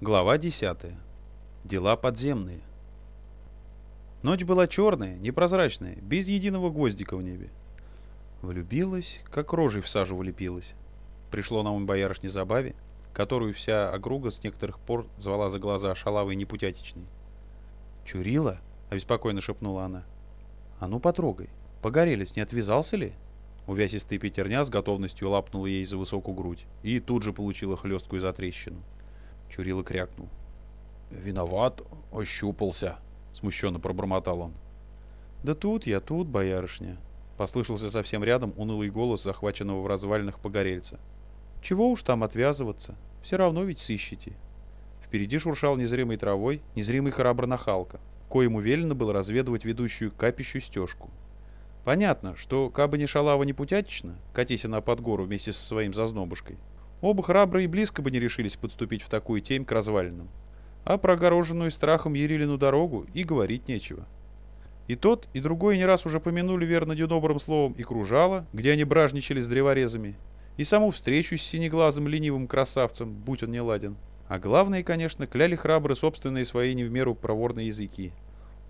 Глава 10. Дела подземные. Ночь была черная, непрозрачная, без единого гвоздика в небе. Влюбилась, как рожей в сажу влепилась. Пришло на ум боярышне забаве, которую вся округа с некоторых пор звала за глаза шалавой непутятичной. «Чурила?» — обеспокоенно шепнула она. «А ну потрогай, погорелец не отвязался ли?» Увязистая пятерня с готовностью лапнула ей за высокую грудь и тут же получила хлесткую затрещину. Чурила крякнул. «Виноват, ощупался», — смущенно пробормотал он. «Да тут я, тут, боярышня», — послышался совсем рядом унылый голос захваченного в развалинах погорельца. «Чего уж там отвязываться, все равно ведь сыщете». Впереди шуршал незримой травой незримый храбро нахалка, коему велено было разведывать ведущую к капищу стежку. Понятно, что кабы не шалава не путятична, катись она под гору вместе со своим зазнобушкой, Оба храбро и близко бы не решились подступить в такую темь к развалинам. А про огороженную страхом Ерилину дорогу и говорить нечего. И тот, и другой не раз уже помянули верно недобрым словом и кружало, где они бражничали с древорезами, и саму встречу с синеглазым ленивым красавцем, будь он не ладен. А главное, конечно, кляли храбры собственные свои не в меру проворные языки.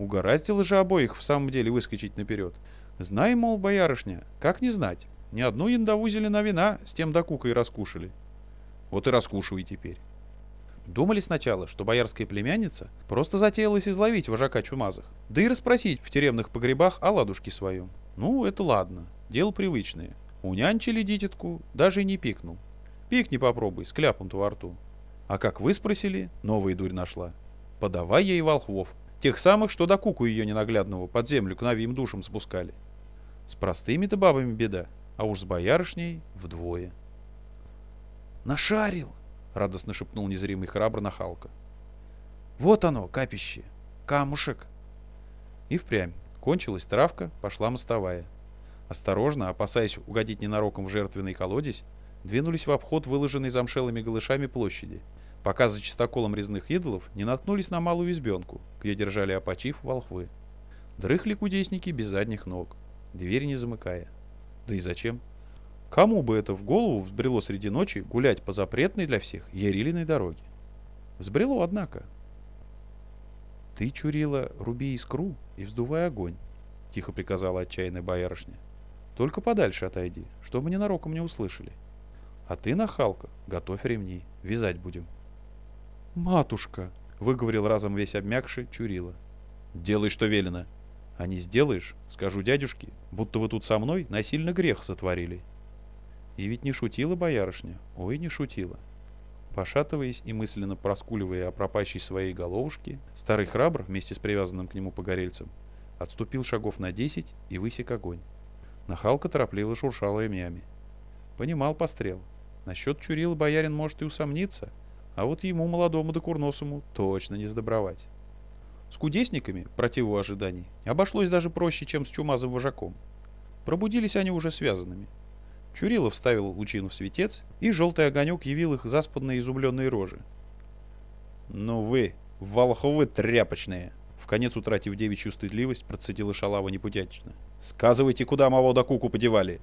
Угораздило же обоих в самом деле выскочить наперед. Знай, мол, боярышня, как не знать, ни одну яндову зелена вина с тем докукой раскушали. Вот и раскушивай теперь. Думали сначала, что боярская племянница просто затеялась изловить вожака чумазых, да и расспросить в тюремных погребах о ладушке своем. Ну, это ладно, дело привычное. Унянчили дитятку, даже и не пикнул. Пикни попробуй, с кляпом-то во рту. А как вы спросили, новая дурь нашла. Подавай ей волхвов, тех самых, что до куку ее ненаглядного под землю к новим душам спускали. С простыми-то бабами беда, а уж с боярышней вдвое. «Нашарил!» — радостно шепнул незримый храбр нахалка. «Вот оно, капище! Камушек!» И впрямь. Кончилась травка, пошла мостовая. Осторожно, опасаясь угодить ненароком в жертвенный колодец, двинулись в обход выложенной замшелыми голышами площади, пока за чистоколом резных идолов не наткнулись на малую избенку, где держали опочив волхвы. Дрыхли кудесники без задних ног, двери не замыкая. Да и зачем? Кому бы это в голову взбрело среди ночи гулять по запретной для всех Ярилиной дороге? Взбрело, однако. «Ты, Чурила, руби искру и вздувай огонь», — тихо приказала отчаянная боярышня. «Только подальше отойди, чтобы ненароком не услышали. А ты, нахалка, готовь ремни, вязать будем». «Матушка!» — выговорил разом весь обмякший Чурила. «Делай, что велено», а не сделаешь, скажу дядюшке, будто вы тут со мной насильно грех сотворили. И ведь не шутила боярышня, ой, не шутила. Пошатываясь и мысленно проскуливая о пропащей своей головушке, старый храбр вместе с привязанным к нему погорельцем отступил шагов на десять и высек огонь. Нахалка торопливо шуршала ремнями. Понимал пострел. Насчет Чурила боярин может и усомниться, а вот ему, молодому да курносому, точно не сдобровать. С кудесниками, противу ожиданий, обошлось даже проще, чем с чумазым вожаком. Пробудились они уже связанными. Чурилов вставил лучину в светец, и желтый огонек явил их заспанные изумленные рожи. «Ну вы, волховы тряпочные!» В конец утратив девичью стыдливость, процедила шалава непутятично. «Сказывайте, куда моего да куку подевали!»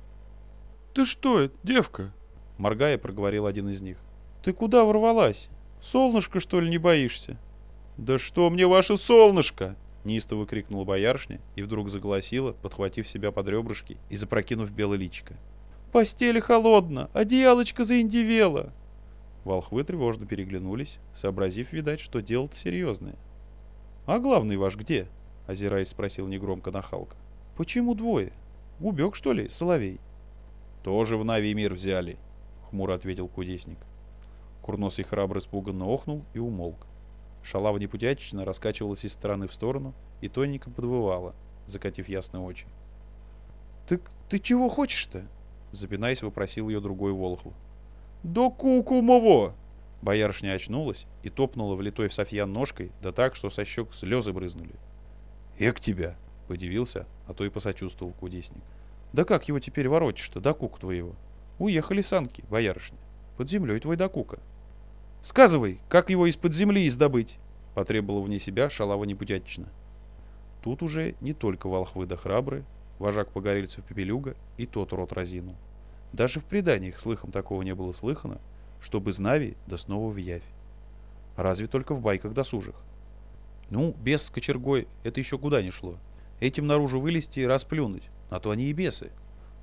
«Ты что это, девка?» Моргая, проговорил один из них. «Ты куда ворвалась? Солнышко, что ли, не боишься?» «Да что мне ваше солнышко!» Неистово крикнула боярышня и вдруг загласила, подхватив себя под ребрышки и запрокинув белое личико. «Постель холодно, одеялочко заиндивело!» Волхвы тревожно переглянулись, сообразив, видать, что дело-то серьезное. «А главный ваш где?» — озираясь, спросил негромко нахалка. «Почему двое? Убег, что ли, соловей?» «Тоже в Нави мир взяли», — хмуро ответил кудесник. Курносый храбро испуганно охнул и умолк. Шалава непутячечно раскачивалась из стороны в сторону и тоненько подвывала, закатив ясные очи. «Так ты чего хочешь-то?» Запинаясь, вопросил ее другой Волохов. «Да кукумово!» Боярышня очнулась и топнула влитой в Софьян ножкой, да так, что со щек слезы брызнули. «Эк тебя!» — подивился, а то и посочувствовал кудесник. «Да как его теперь воротишь-то, до кука твоего? Уехали санки, боярышня. Под землей твой до кука». «Сказывай, как его из-под земли издобыть?» — потребовал вне себя шалава непутятично. Тут уже не только волхвы да храбры, вожак погорельцев Пепелюга и тот рот разинул. Даже в преданиях слыхом такого не было слыхано, чтобы знави да снова в явь. разве только в байках досужих. Ну, бес с кочергой — это еще куда не шло. Этим наружу вылезти и расплюнуть, а то они и бесы.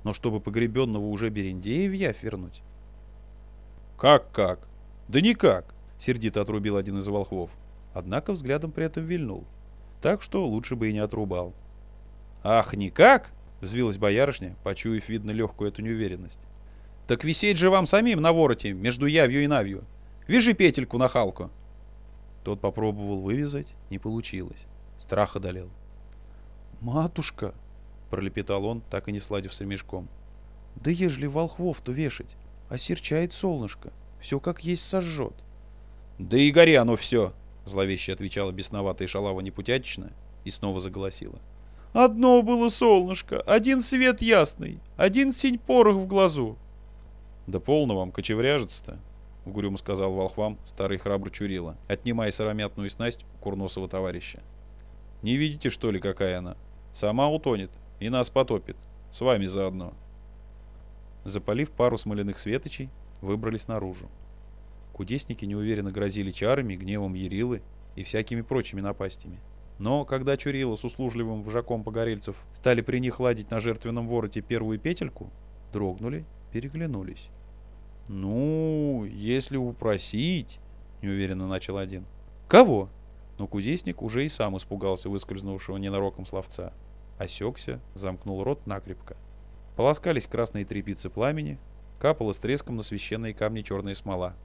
Но чтобы погребенного уже Берендея в явь вернуть. «Как-как? Да никак!» — сердито отрубил один из волхвов. Однако взглядом при этом вильнул. Так что лучше бы и не отрубал. «Ах, никак?» — взвилась боярышня, почуяв, видно, легкую эту неуверенность. «Так висеть же вам самим на вороте, между явью и навью. Вяжи петельку на халку». Тот попробовал вывязать, не получилось. Страх одолел. «Матушка!» — пролепетал он, так и не сладив с ремешком. «Да ежели волхвов, то вешать, осерчает солнышко, все как есть сожжет». «Да и гори оно все!» — зловеще отвечала бесноватая шалава непутятичная и снова заголосила. «Одно было солнышко, один свет ясный, один синь порох в глазу». «Да полно вам кочевряжется-то!» — угрюмо сказал волхвам старый храбрый Чурила, отнимая сыромятную снасть у курносого товарища. «Не видите, что ли, какая она? Сама утонет и нас потопит. С вами заодно». Запалив пару смоляных светочей, выбрались наружу. Кудесники неуверенно грозили чарами, гневом Ярилы и всякими прочими напастями. Но когда Чурила с услужливым вжаком погорельцев стали при них ладить на жертвенном вороте первую петельку, дрогнули, переглянулись. «Ну, если упросить...» — неуверенно начал один. «Кого?» Но кудесник уже и сам испугался выскользнувшего ненароком словца. Осекся, замкнул рот накрепко. Полоскались красные трепицы пламени, капала с треском на священные камни черная смола.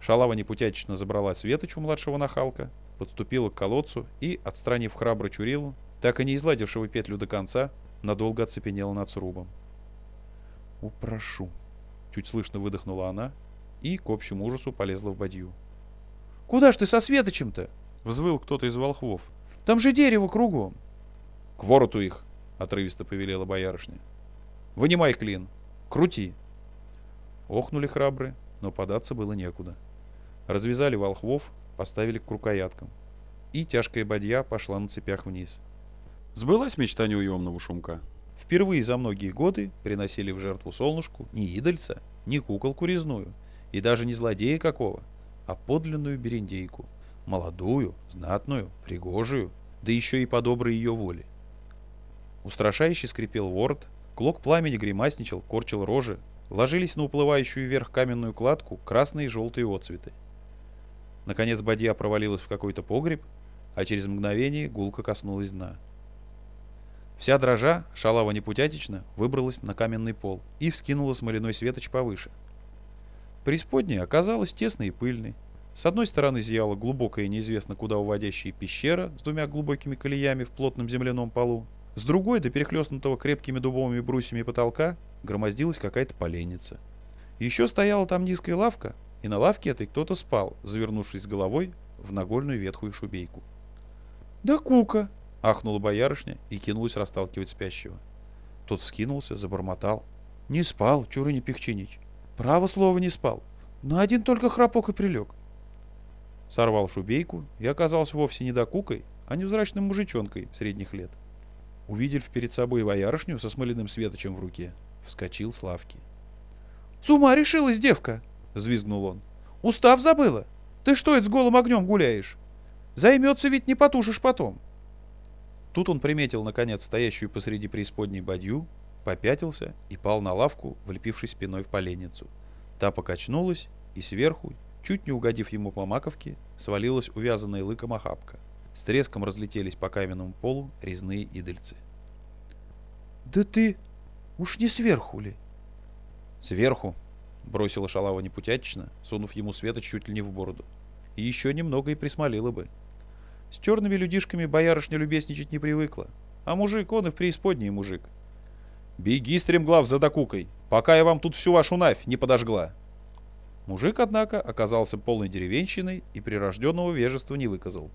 Шалава непутятично забрала светоч у младшего нахалка, подступила к колодцу и, отстранив храбро Чурилу, так и не изладившего петлю до конца, надолго оцепенела над срубом. «Упрошу», — чуть слышно выдохнула она и, к общему ужасу, полезла в бадью. «Куда ж ты со светочем-то?» — взвыл кто-то из волхвов. «Там же дерево кругом!» «К вороту их!» — отрывисто повелела боярышня. «Вынимай клин! Крути!» Охнули храбры, но податься было некуда. Развязали волхвов, поставили к рукояткам. И тяжкая бадья пошла на цепях вниз. Сбылась мечта неуемного шумка. Впервые за многие годы приносили в жертву солнышку не идольца, не куколку резную, и даже не злодея какого, а подлинную берендейку — молодую, знатную, пригожую, да еще и по доброй ее воле. Устрашающе скрипел ворот, клок пламени гримасничал, корчил рожи, ложились на уплывающую вверх каменную кладку красные и желтые отцветы. Наконец бадья провалилась в какой-то погреб, а через мгновение гулко коснулась дна. Вся дрожа, шалава непутятично, выбралась на каменный пол и вскинула смоляной светоч повыше. Преисподняя оказалась тесной и пыльной, с одной стороны зияла глубокая и неизвестно куда уводящая пещера с двумя глубокими колеями в плотном земляном полу. С другой, до перехлестнутого крепкими дубовыми брусьями потолка, громоздилась какая-то поленница. Еще стояла там низкая лавка, и на лавке этой кто-то спал, завернувшись головой в нагольную ветхую шубейку. «Да кука!» — ахнула боярышня и кинулась расталкивать спящего. Тот вскинулся, забормотал. «Не спал, Чурыня Пехчинич. Право слово не спал. На один только храпок и прилег сорвал шубейку и оказался вовсе не докукой, а невзрачным мужичонкой средних лет. Увидев перед собой боярышню со смоляным светочем в руке, вскочил с лавки. — С ума решилась девка! — взвизгнул он. — Устав забыла! Ты что это с голым огнем гуляешь? Займется ведь не потушишь потом. Тут он приметил, наконец, стоящую посреди преисподней бадью, попятился и пал на лавку, влепившись спиной в поленницу. Та покачнулась, и сверху, Чуть не угодив ему по маковке, свалилась увязанная лыком охапка. С треском разлетелись по каменному полу резные идольцы. «Да ты уж не сверху ли?» «Сверху», — бросила шалава непутятично, сунув ему света чуть ли не в бороду. «И еще немного и присмолила бы. С черными людишками боярышня любезничать не привыкла, а мужик, он и в преисподней мужик. Беги, стремглав, за докукой, пока я вам тут всю вашу навь не подожгла!» Мужик, однако, оказался полной деревенщиной и прирожденного вежества не выказал.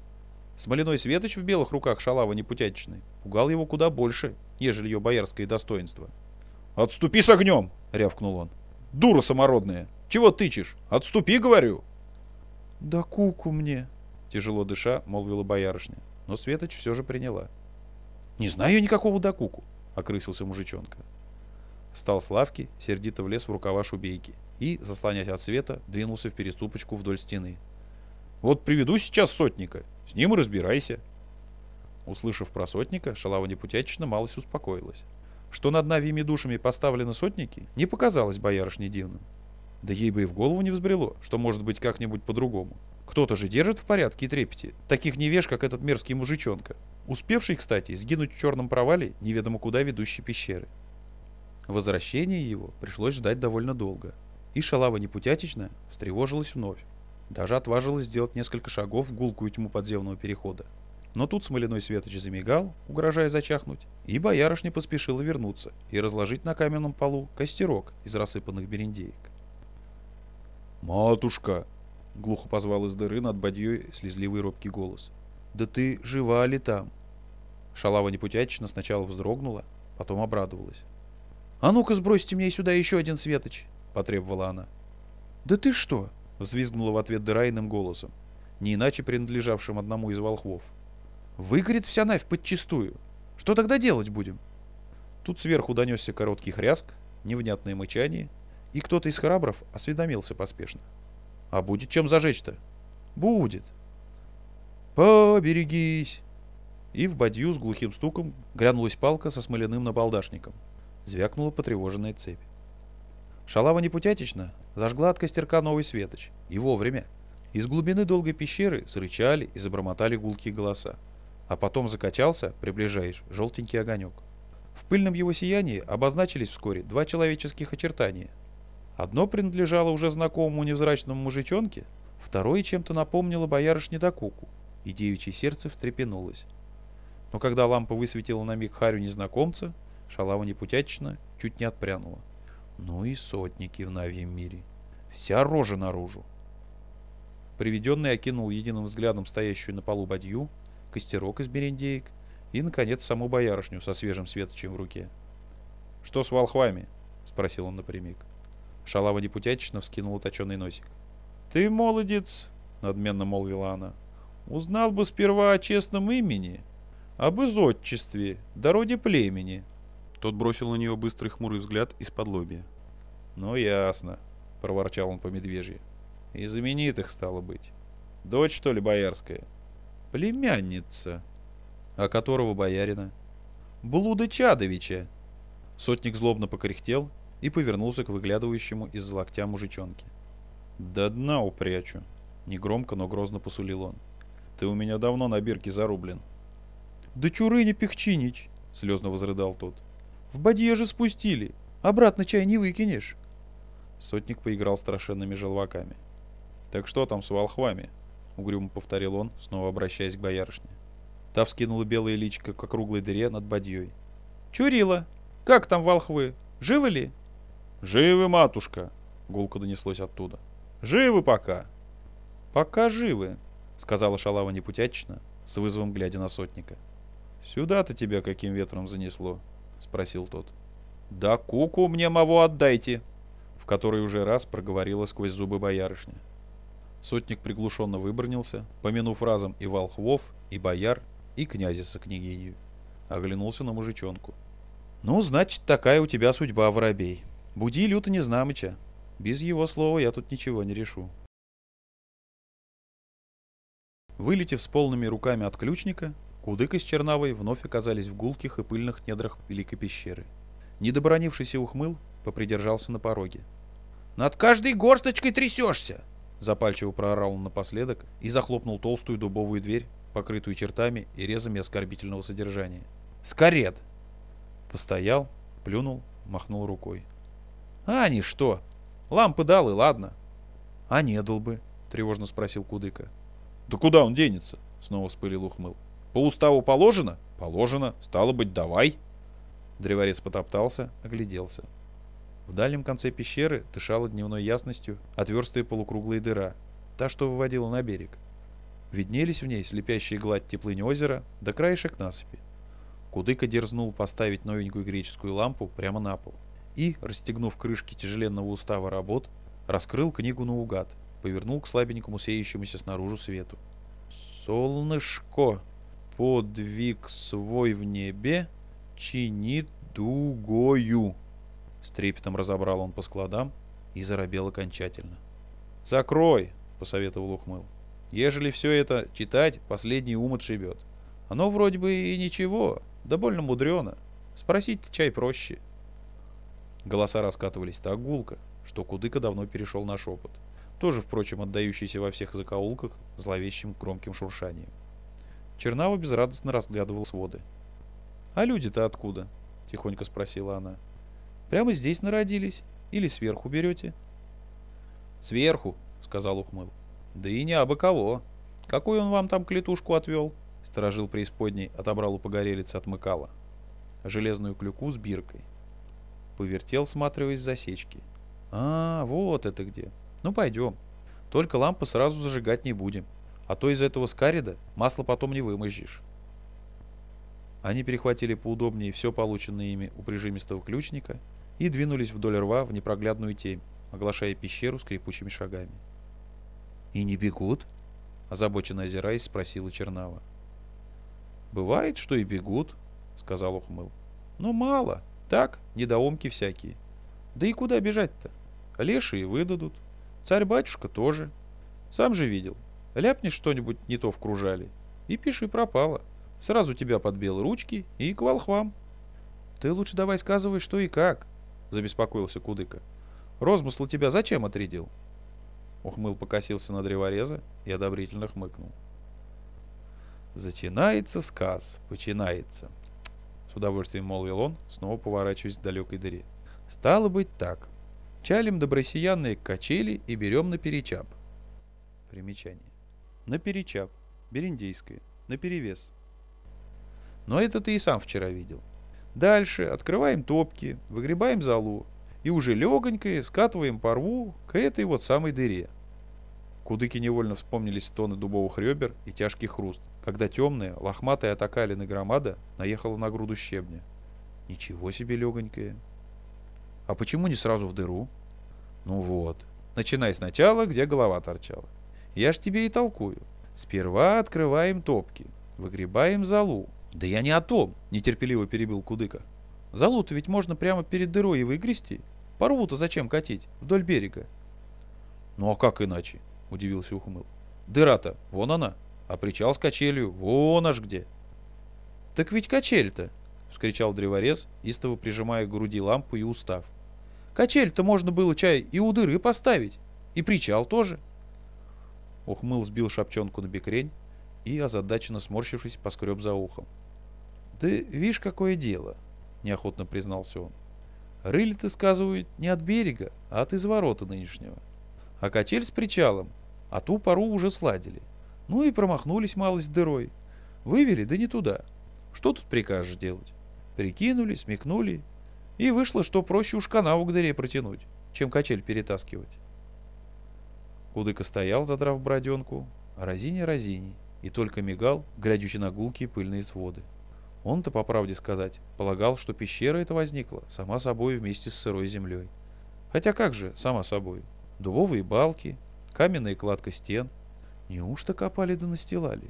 Смоляной светоч в белых руках шалава непутятичной пугал его куда больше, нежели ее боярское достоинство. «Отступи с огнем!» — рявкнул он. «Дура самородная! Чего тычешь? Отступи, говорю!» «Да куку мне!» — тяжело дыша, молвила боярышня, но Светоч все же приняла. «Не знаю я никакого докуку!» — окрысился мужичонка. Встал с лавки, сердито влез в рукава шубейки и, заслонять от света, двинулся в переступочку вдоль стены. Вот приведу сейчас сотника, с ним и разбирайся. Услышав про сотника, Шалава Непутячина малость успокоилась. Что над Навьими душами поставлены сотники, не показалось боярышне дивным. Да ей бы и в голову не взбрело, что может быть как-нибудь по-другому. Кто-то же держит в порядке и трепете таких невеж, как этот мерзкий мужичонка, успевший, кстати, сгинуть в черном провале неведомо куда ведущей пещеры. Возвращение его пришлось ждать довольно долго, и шалава непутятичная встревожилась вновь. Даже отважилась сделать несколько шагов в гулкую тьму подземного перехода. Но тут смоляной светоч замигал, угрожая зачахнуть, и боярышня поспешила вернуться и разложить на каменном полу костерок из рассыпанных берендеек. «Матушка!» — глухо позвал из дыры над бадьей слезливый робкий голос. «Да ты жива ли там?» Шалава непутячечно сначала вздрогнула, потом обрадовалась. «А ну-ка сбросьте мне сюда еще один светоч!» — потребовала она. «Да ты что?» — взвизгнула в ответ дыра иным голосом, не иначе принадлежавшим одному из волхвов. «Выгорит вся навь подчистую. Что тогда делать будем?» Тут сверху донесся короткий хряск, невнятное мычание, и кто-то из храбров осведомился поспешно. «А будет чем зажечь-то?» «Будет». «Поберегись!» И в бадью с глухим стуком грянулась палка со смоляным набалдашником. Звякнула потревоженная цепь. Шалава непутятично зажгла от костерка новый светоч. И вовремя. Из глубины долгой пещеры срычали и забормотали гулкие голоса. А потом закачался, приближаешь, желтенький огонек. В пыльном его сиянии обозначились вскоре два человеческих очертания — Одно принадлежало уже знакомому невзрачному мужичонке, второе чем-то напомнило боярышне Докуку, и девичье сердце встрепенулось. Но когда лампа высветила на миг харю незнакомца, шалава непутячина чуть не отпрянула. Ну и сотники в навьем мире. Вся рожа наружу. Приведенный окинул единым взглядом стоящую на полу бадью, костерок из берендеек и, наконец, саму боярышню со свежим светочем в руке. «Что с волхвами?» — спросил он напрямик. Шалава непутятично вскинула точеный носик. «Ты молодец!» — надменно молвила она. «Узнал бы сперва о честном имени, об изотчестве, дороде племени». Тот бросил на нее быстрый хмурый взгляд из-под лобья. «Ну, ясно», — проворчал он по медвежье. «И знаменитых стало быть. Дочь, что ли, боярская?» «Племянница». «А которого боярина?» «Блуда Чадовича». Сотник злобно покряхтел и повернулся к выглядывающему из-за локтя мужичонке. «До дна упрячу», — негромко, но грозно посулил он. «Ты у меня давно на бирке зарублен». «Да чурыня Пехчинич!» — слезно возрыдал тот. «В бадье же спустили! Обратно чай не выкинешь!» Сотник поиграл страшенными желваками. «Так что там с волхвами?» — угрюмо повторил он, снова обращаясь к боярышне. Та вскинула белое личико к округлой дыре над бадьей. «Чурила! Как там волхвы? Живы ли?» «Живы, матушка!» — гулко донеслось оттуда. «Живы пока!» «Пока живы!» — сказала шалава непутячно, с вызовом глядя на сотника. «Сюда-то тебя каким ветром занесло?» — спросил тот. «Да куку мне мову отдайте!» — в который уже раз проговорила сквозь зубы боярышня. Сотник приглушенно выбронился, помянув разом и волхвов, и бояр, и князя со княгинью. Оглянулся на мужичонку. «Ну, значит, такая у тебя судьба, воробей!» Буди люто Незнамыча. Без его слова я тут ничего не решу. Вылетев с полными руками от ключника, Кудык с Чернавой вновь оказались в гулких и пыльных недрах Великой пещеры. Недобронившийся ухмыл попридержался на пороге. «Над каждой горсточкой трясешься!» Запальчиво проорал он напоследок и захлопнул толстую дубовую дверь, покрытую чертами и резами оскорбительного содержания. «Скорет!» Постоял, плюнул, махнул рукой. А они что? Лампы дал и ладно. А не дал бы, тревожно спросил Кудыка. Да куда он денется? Снова вспылил ухмыл. По уставу положено? Положено. Стало быть, давай. Древорез потоптался, огляделся. В дальнем конце пещеры дышала дневной ясностью отверстая полукруглая дыра, та, что выводила на берег. Виднелись в ней слепящие гладь теплынь озера да краешек насыпи. Кудыка дерзнул поставить новенькую греческую лампу прямо на пол и, расстегнув крышки тяжеленного устава работ, раскрыл книгу наугад, повернул к слабенькому сеющемуся снаружи свету. «Солнышко, подвиг свой в небе чинит дугою!» С трепетом разобрал он по складам и заробел окончательно. «Закрой!» — посоветовал ухмыл. Ежели все это читать, последний ум отшибет. Оно вроде бы и ничего, да больно мудрено. Спросить чай проще. Голоса раскатывались так гулко, что Кудыка давно перешел на шепот. Тоже, впрочем, отдающийся во всех закоулках зловещим громким шуршанием. Чернава безрадостно разглядывал своды. «А люди-то откуда?» — тихонько спросила она. «Прямо здесь народились? Или сверху берете?» «Сверху», — сказал Ухмыл. «Да и не абы кого. Какую он вам там клетушку отвел?» Сторожил преисподней отобрал у погорелицы отмыкала. Железную клюку с биркой. Повертел, сматриваясь в засечки. «А, вот это где. Ну, пойдем. Только лампы сразу зажигать не будем. А то из этого скарида масло потом не вымозжишь». Они перехватили поудобнее все полученное ими у прижимистого ключника и двинулись вдоль рва в непроглядную темь, оглашая пещеру скрипучими шагами. «И не бегут?» — озабоченно озираясь, спросила Чернава. «Бывает, что и бегут», — сказал Ухмыл. «Но мало. Так, недоумки всякие. Да и куда бежать-то? Лешие выдадут. Царь-батюшка тоже. Сам же видел. Ляпнешь что-нибудь не то вкружали. И пиши пропало. Сразу тебя под белые ручки и к волхвам. Ты лучше давай сказывай, что и как, — забеспокоился Кудыка. Розмысл тебя зачем отрядил? Ухмыл покосился на древореза и одобрительно хмыкнул. «Зачинается сказ, починается», — с удовольствием молвил он, снова поворачиваясь к далекой дыре. «Стало быть так. Чалим добросиянные качели и берем на перечап». Примечание. На перечап. Бериндейское. На перевес. Но это ты и сам вчера видел. Дальше открываем топки, выгребаем залу и уже легонько скатываем по рву к этой вот самой дыре. Кудыки невольно вспомнились тоны дубовых ребер и тяжкий хруст, когда темная, лохматая атакалина громада наехала на груду щебня. Ничего себе легонькая. А почему не сразу в дыру? Ну вот. Начинай сначала, где голова торчала. Я ж тебе и толкую. Сперва открываем топки, выгребаем залу. Да я не о том, нетерпеливо перебил Кудыка. Залу-то ведь можно прямо перед дырой и выгрести. Порву-то зачем катить? Вдоль берега. Ну а как иначе? Удивился Ухмыл. Дыра-то, вон она. А причал с качелью, вон аж где. Так ведь качель-то, вскричал древорез, истово прижимая к груди лампу и устав. Качель-то можно было чай и у дыры поставить. И причал тоже. Ухмыл сбил шапчонку на бекрень и, озадаченно сморщившись, поскреб за ухом. «Да видишь, какое дело!» — неохотно признался он. «Рыли-то, сказывают, не от берега, а от изворота нынешнего. А качель с причалом, а ту пару уже сладили. Ну и промахнулись малость дырой. Вывели, да не туда. Что тут прикажешь делать? Прикинули, смекнули. И вышло, что проще уж канаву к дыре протянуть, чем качель перетаскивать. Кудыка стоял, задрав броденку, а разине разини, и только мигал, глядячи на гулкие пыльные своды. Он-то, по правде сказать, полагал, что пещера эта возникла сама собой вместе с сырой землей. Хотя как же, сама собой? Дубовые балки, каменная кладка стен — Неужто копали да настилали?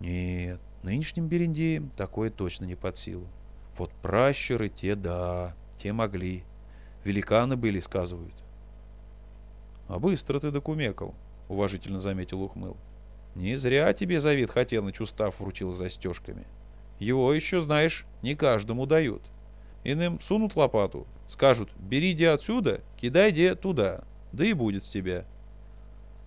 Нет, нынешним берендеям такое точно не под силу. Вот пращуры те да, те могли. Великаны были, сказывают. А быстро ты докумекал, уважительно заметил Ухмыл. Не зря тебе Завид Хотелыч устав вручил застежками. Его еще, знаешь, не каждому дают. Иным сунут лопату, скажут, бери де отсюда, кидай де туда, да и будет с тебя.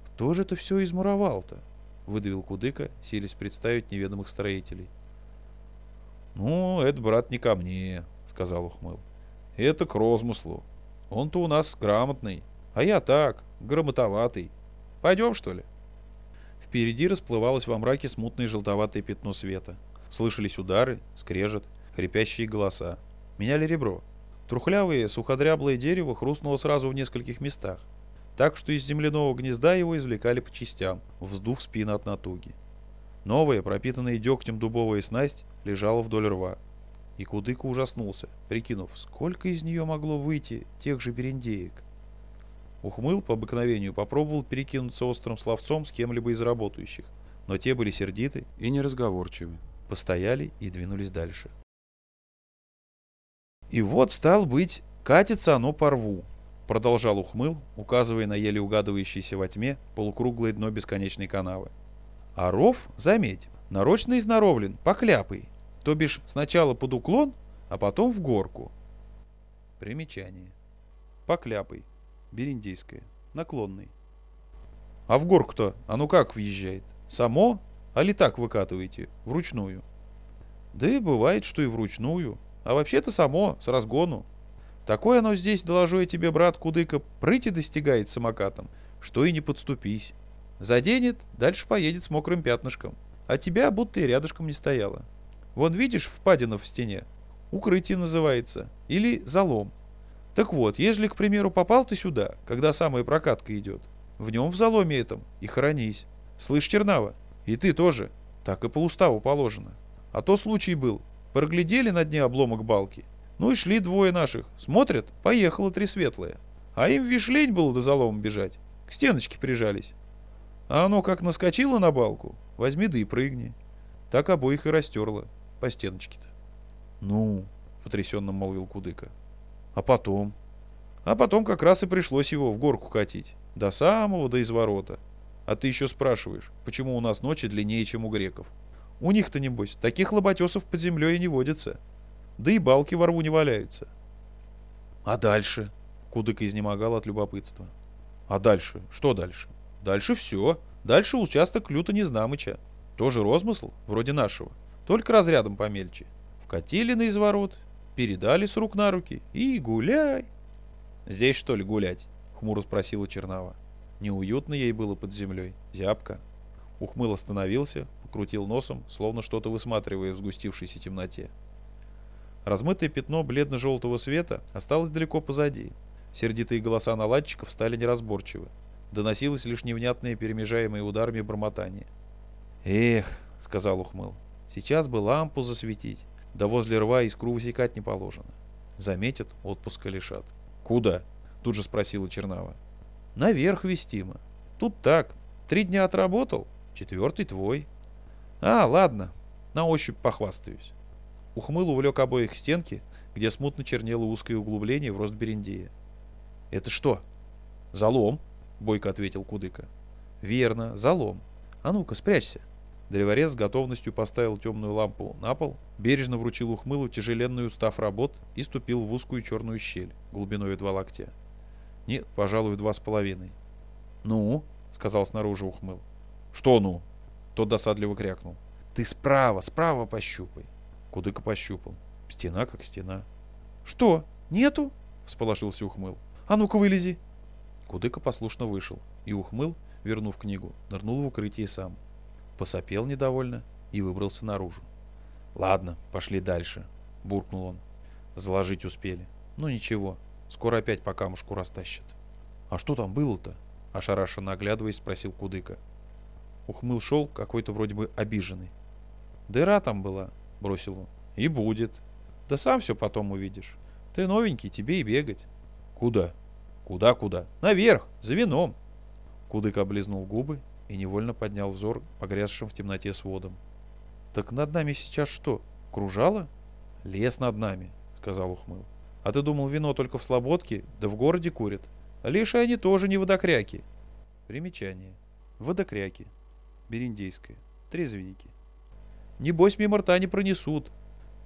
«Кто же это все измуровал-то?» — выдавил Кудыка, силясь представить неведомых строителей. «Ну, это, брат, не ко мне», — сказал Ухмыл. «Это к розмыслу. Он-то у нас грамотный, а я так, грамотоватый. Пойдем, что ли?» Впереди расплывалось во мраке смутное желтоватое пятно света. Слышались удары, скрежет, хрипящие голоса. Меняли ребро. Трухлявое, суходряблое дерево хрустнуло сразу в нескольких местах так что из земляного гнезда его извлекали по частям, вздув спину от натуги. Новая, пропитанная дегтем дубовая снасть, лежала вдоль рва. И Кудыка ужаснулся, прикинув, сколько из нее могло выйти тех же берендеек. Ухмыл по обыкновению попробовал перекинуться острым словцом с кем-либо из работающих, но те были сердиты и неразговорчивы. Постояли и двинулись дальше. И вот, стал быть, катится оно по рву, Продолжал ухмыл, указывая на еле угадывающееся во тьме полукруглое дно бесконечной канавы. А ров, заметь, нарочно изноровлен, покляпый. То бишь сначала под уклон, а потом в горку. Примечание. Покляпый. Бериндейское. Наклонный. А в горку-то оно как въезжает? Само? Али так выкатываете? Вручную? Да и бывает, что и вручную. А вообще-то само, с разгону. Такое оно здесь, доложу я тебе, брат Кудыка, прыти достигает самокатом, что и не подступись. Заденет, дальше поедет с мокрым пятнышком. А тебя будто и рядышком не стояло. Вон видишь впадина в стене? Укрытие называется. Или залом. Так вот, ежели, к примеру, попал ты сюда, когда самая прокатка идет, в нем в заломе этом и хоронись. Слышь, Чернава, и ты тоже. Так и по уставу положено. А то случай был. Проглядели на дне обломок балки. Ну и шли двое наших. Смотрят, поехало три светлые. А им вишь лень было до залома бежать. К стеночке прижались. А оно как наскочило на балку, возьми да и прыгни. Так обоих и растерло. По стеночке-то. Ну, потрясенно молвил Кудыка. А потом? А потом как раз и пришлось его в горку катить. До самого до изворота. А ты еще спрашиваешь, почему у нас ночи длиннее, чем у греков? У них-то, небось, таких лоботесов под землей и не водится. Да и балки во рву не валяются. А дальше? Кудык изнемогал от любопытства. А дальше? Что дальше? Дальше все. Дальше участок люто Незнамыча. Тоже розмысл, вроде нашего. Только разрядом помельче. Вкатили на изворот, передали с рук на руки и гуляй. Здесь что ли гулять? Хмуро спросила Чернава. Неуютно ей было под землей. Зябко. Ухмыл остановился, покрутил носом, словно что-то высматривая в сгустившейся темноте. Размытое пятно бледно-желтого света осталось далеко позади. Сердитые голоса наладчиков стали неразборчивы. Доносилось лишь невнятное перемежаемое ударами бормотание. «Эх», — сказал Ухмыл, — «сейчас бы лампу засветить, да возле рва искру высекать не положено. Заметят, отпуска лишат». «Куда?» — тут же спросила Чернава. «Наверх вестимо. Тут так, три дня отработал, четвертый твой». «А, ладно, на ощупь похвастаюсь». Ухмыл увлек обоих к стенке, где смутно чернело узкое углубление в рост Берендея. «Это что?» «Залом», — бойко ответил Кудыка. «Верно, залом. А ну-ка, спрячься». Древорез с готовностью поставил темную лампу на пол, бережно вручил ухмылу тяжеленную устав работ и ступил в узкую черную щель, глубиной в два локтя. Нет, пожалуй, два с половиной. «Ну?» — сказал снаружи ухмыл. «Что «ну?» Тот досадливо крякнул. «Ты справа, справа пощупай». Кудыка пощупал. Стена как стена. «Что? Нету?» — всполошился Ухмыл. «А ну-ка вылези!» Кудыка послушно вышел, и Ухмыл, вернув книгу, нырнул в укрытие сам. Посопел недовольно и выбрался наружу. «Ладно, пошли дальше», — буркнул он. «Заложить успели. Ну ничего, скоро опять по камушку растащат». «А что там было-то?» — ошарашенно оглядываясь, спросил Кудыка. Ухмыл шел, какой-то вроде бы обиженный. «Дыра там была», — бросил он. «И будет. Да сам все потом увидишь. Ты новенький, тебе и бегать». «Куда?» «Куда-куда? Наверх, за вином». Кудык облизнул губы и невольно поднял взор погрязшим в темноте сводом. «Так над нами сейчас что, кружало?» «Лес над нами», — сказал Ухмыл. «А ты думал, вино только в Слободке, да в городе курят? Лишь они тоже не водокряки». Примечание. Водокряки. Бериндейское. Трезвенники. Небось, мимо рта не пронесут.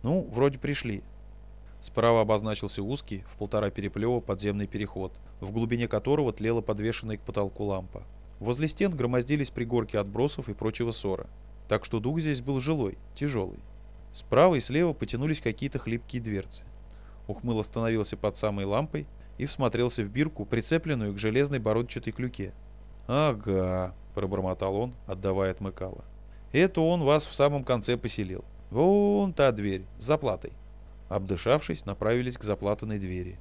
Ну, вроде пришли. Справа обозначился узкий, в полтора переплева подземный переход, в глубине которого тлела подвешенная к потолку лампа. Возле стен громоздились пригорки отбросов и прочего ссора, так что дух здесь был жилой, тяжелый. Справа и слева потянулись какие-то хлипкие дверцы. Ухмыл остановился под самой лампой и всмотрелся в бирку, прицепленную к железной бородчатой клюке. «Ага», — пробормотал он, отдавая отмыкало. Это он вас в самом конце поселил. Вон та дверь, с заплатой. Обдышавшись, направились к заплатанной двери.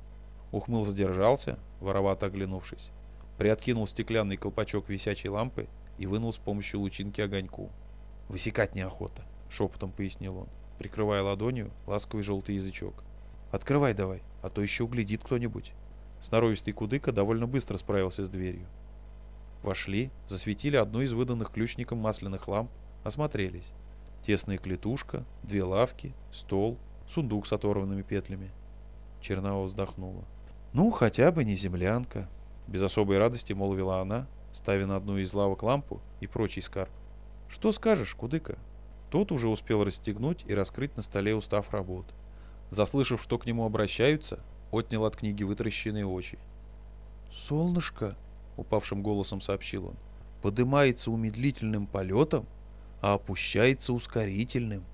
Ухмыл задержался, воровато оглянувшись. Приоткинул стеклянный колпачок висячей лампы и вынул с помощью лучинки огоньку. «Высекать неохота», — шепотом пояснил он, прикрывая ладонью ласковый желтый язычок. «Открывай давай, а то еще углядит кто-нибудь». Сноровистый кудыка довольно быстро справился с дверью. Вошли, засветили одну из выданных ключником масляных ламп Осмотрелись. Тесная клетушка, две лавки, стол, сундук с оторванными петлями. Чернава вздохнула. Ну, хотя бы не землянка. Без особой радости молвила она, ставя на одну из лавок лампу и прочий скарб. Что скажешь, кудыка? Тот уже успел расстегнуть и раскрыть на столе устав работ. Заслышав, что к нему обращаются, отнял от книги вытаращенные очи. «Солнышко», — упавшим голосом сообщил он, — «подымается умедлительным полетом, а опущается ускорительным.